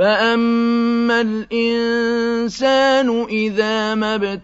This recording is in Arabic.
فَأَمَّا الْإِنسَانُ إِذَا مَا ابْتَلَاهُ